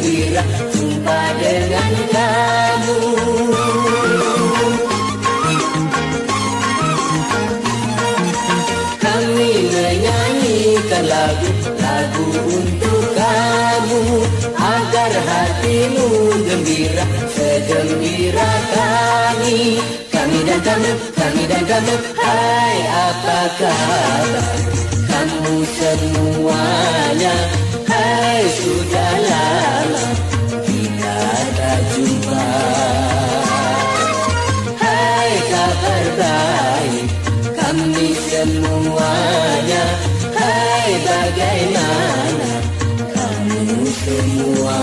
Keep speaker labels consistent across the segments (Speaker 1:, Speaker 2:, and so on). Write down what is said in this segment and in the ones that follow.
Speaker 1: gembira jumpa dengan kamu. Kami menyanyikan lagu-lagu untuk kamu. Agar hatimu gembira segembira kami. Kami dan kamu, kami dan kamu Hai apa kabar kamu semuanya. Hai sudah lama kita tak jumpa. Hai kabar baik kami semuanya. Hai bagaimana kamu semua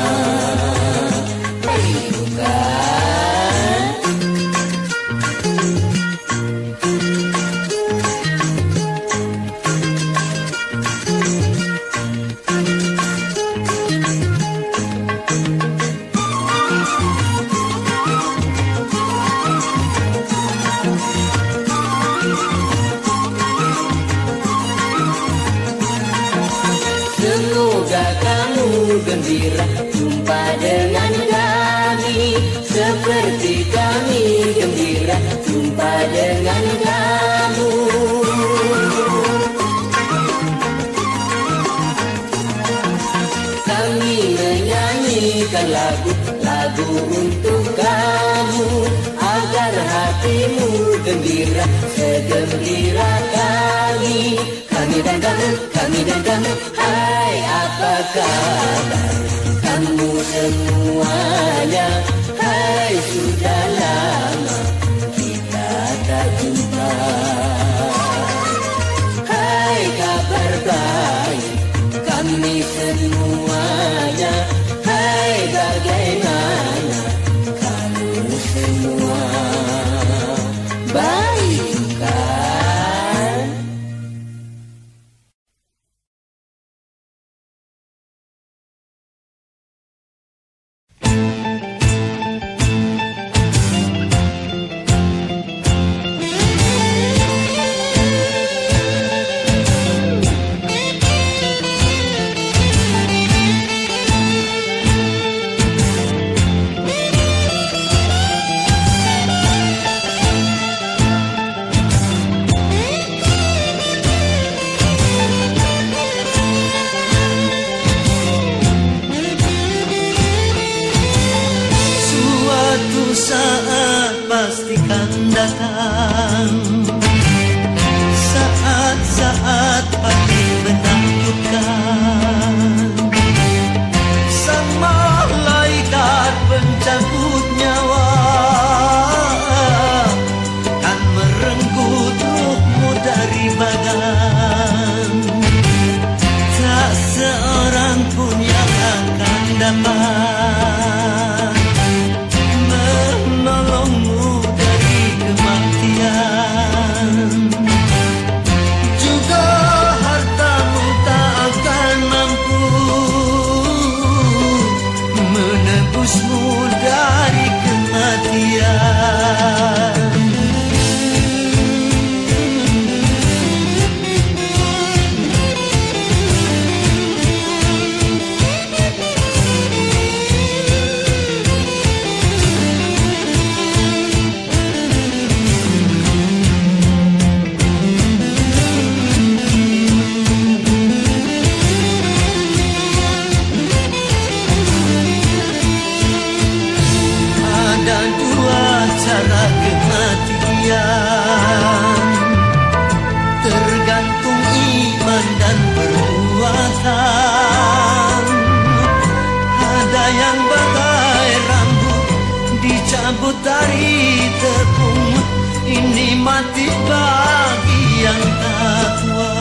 Speaker 1: terpungut Ini mati bagi yang takwa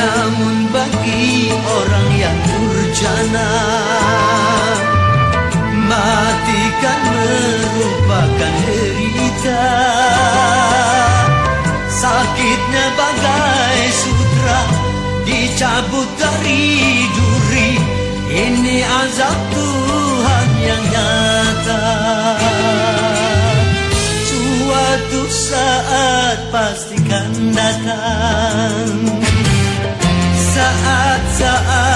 Speaker 1: Namun bagi orang yang durjana Mati kan merupakan derita. Sakitnya bagai sutra Dicabut dari duri ini azab Tuhan yang nyata. Suatu saat pastikan datang. Saat-saat